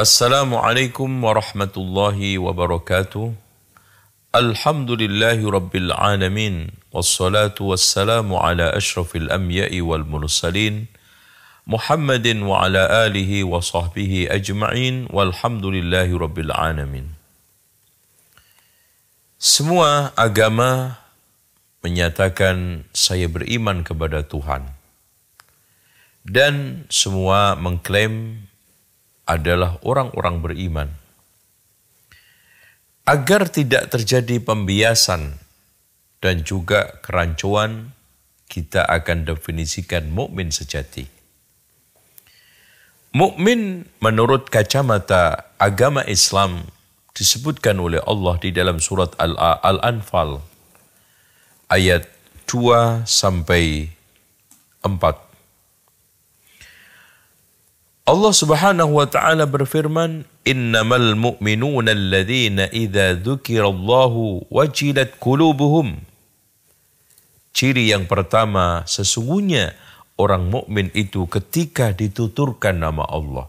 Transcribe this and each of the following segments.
Assalamualaikum warahmatullahi wabarakatuh. Alhamdulillahi rabbil alamin. Wassalatu wassalamu ala ashrafil anbiya'i wal mursalin. Muhammadin wa ala alihi wa sahbihi ajma'in. Walhamdulillahi rabbil alamin. Semua agama menyatakan saya beriman kepada Tuhan. Dan semua mengklaim adalah orang-orang beriman. Agar tidak terjadi pembiasan dan juga kerancuan, kita akan definisikan mukmin sejati. Mukmin menurut kacamata agama Islam disebutkan oleh Allah di dalam surat Al-Anfal ayat 2 sampai 4. Allah Subhanahu wa taala berfirman, "Innamal mu'minuna alladzina idza dzukirallahu wajilat qulubuhum." Ciri yang pertama, sesungguhnya orang mukmin itu ketika dituturkan nama Allah.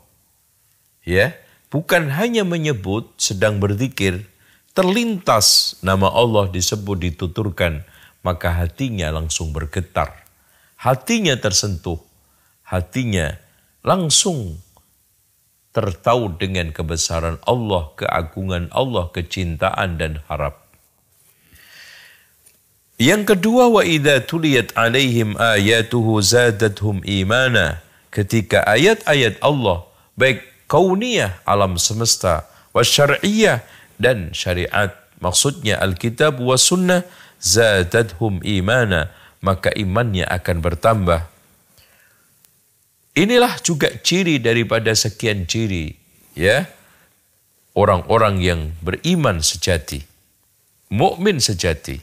Ya, bukan hanya menyebut sedang berzikir, terlintas nama Allah disebut dituturkan, maka hatinya langsung bergetar. Hatinya tersentuh, hatinya langsung tertahu dengan kebesaran Allah, keagungan Allah, kecintaan dan harap. Yang kedua wa idza tuliyat alaihim ayatuhu zadatuhum imana. Ketika ayat-ayat Allah baik kauniyah alam semesta wa dan syariat maksudnya Alkitab wa sunnah zadatuhum imana maka imannya akan bertambah Inilah juga ciri daripada sekian ciri ya orang-orang yang beriman sejati, mukmin sejati.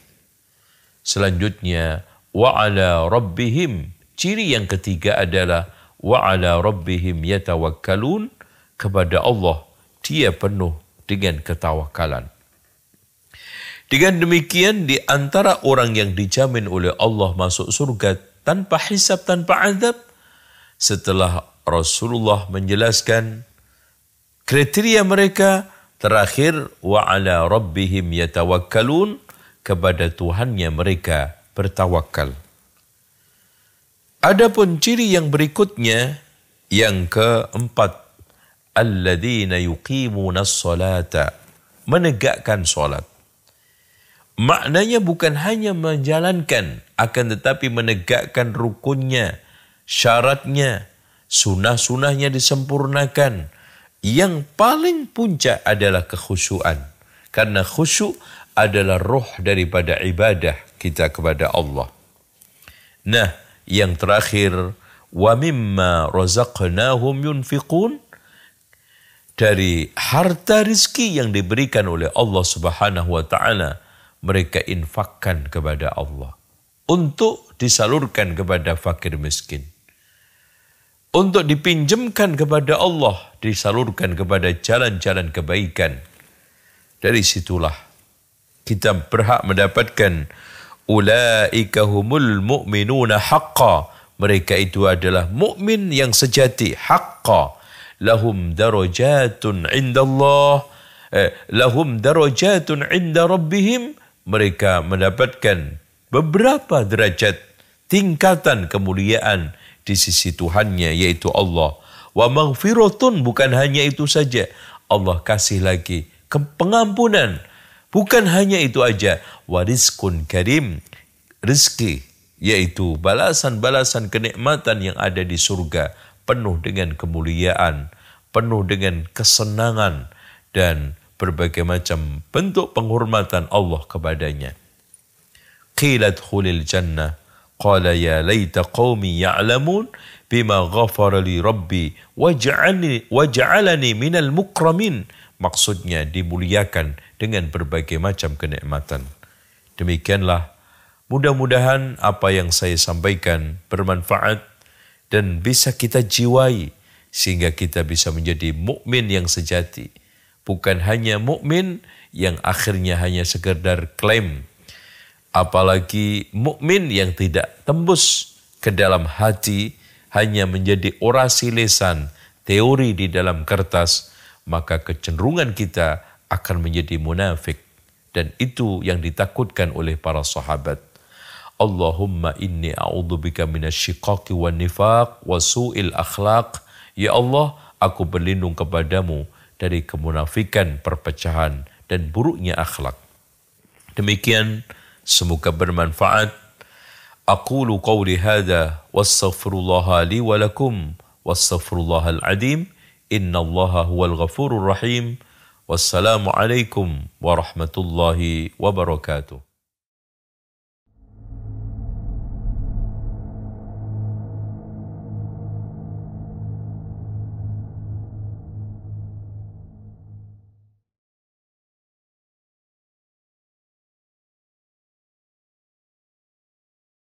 Selanjutnya wa ala rabbihim ciri yang ketiga adalah wa ala rabbihim yatawakkalun kepada Allah dia penuh dengan ketawakalan. Dengan demikian di antara orang yang dijamin oleh Allah masuk surga tanpa hisab tanpa azab setelah Rasulullah menjelaskan kriteria mereka terakhir wa ala rabbihim yatawakkalun kepada Tuhannya mereka bertawakal. Adapun ciri yang berikutnya yang keempat alladzina yuqimuna salata menegakkan salat. Maknanya bukan hanya menjalankan akan tetapi menegakkan rukunnya, syaratnya, sunah-sunahnya disempurnakan. Yang paling puncak adalah kekhusyuan. Karena khusyuk adalah roh daripada ibadah kita kepada Allah. Nah, yang terakhir, wa mimma razaqnahum yunfiqun dari harta rizki yang diberikan oleh Allah Subhanahu wa taala mereka infakkan kepada Allah untuk disalurkan kepada fakir miskin untuk dipinjamkan kepada Allah, disalurkan kepada jalan-jalan kebaikan. Dari situlah kita berhak mendapatkan ulaika humul mu'minuna haqqa. Mereka itu adalah mukmin yang sejati, haqqa. Lahum darajatun inda Allah. Eh, lahum darajatun inda rabbihim. Mereka mendapatkan beberapa derajat tingkatan kemuliaan di sisi Tuhannya yaitu Allah. Wa maghfiratun bukan hanya itu saja. Allah kasih lagi pengampunan. Bukan hanya itu aja. Warizkun karim. Rizki yaitu balasan-balasan kenikmatan yang ada di surga penuh dengan kemuliaan, penuh dengan kesenangan dan berbagai macam bentuk penghormatan Allah kepadanya. Qilat khulil jannah Qala ya laita qaumi ya'lamun bima ghafara li rabbi waj'alani minal mukramin. Maksudnya dimuliakan dengan berbagai macam kenikmatan. Demikianlah mudah-mudahan apa yang saya sampaikan bermanfaat dan bisa kita jiwai sehingga kita bisa menjadi mukmin yang sejati. Bukan hanya mukmin yang akhirnya hanya sekedar klaim apalagi mukmin yang tidak tembus ke dalam hati hanya menjadi orasi lesan, teori di dalam kertas, maka kecenderungan kita akan menjadi munafik dan itu yang ditakutkan oleh para sahabat. Allahumma inni a'udzubika minasyiqaqi wan nifaq wa su'il akhlaq. Ya Allah, aku berlindung kepadamu dari kemunafikan, perpecahan dan buruknya akhlak. Demikian semoga bermanfaat. Aqulu qawli hadha wastaghfirullaha li wa lakum wastaghfirullahal adim. Inna allaha huwal ghafurur rahim. Wassalamualaikum warahmatullahi wabarakatuh.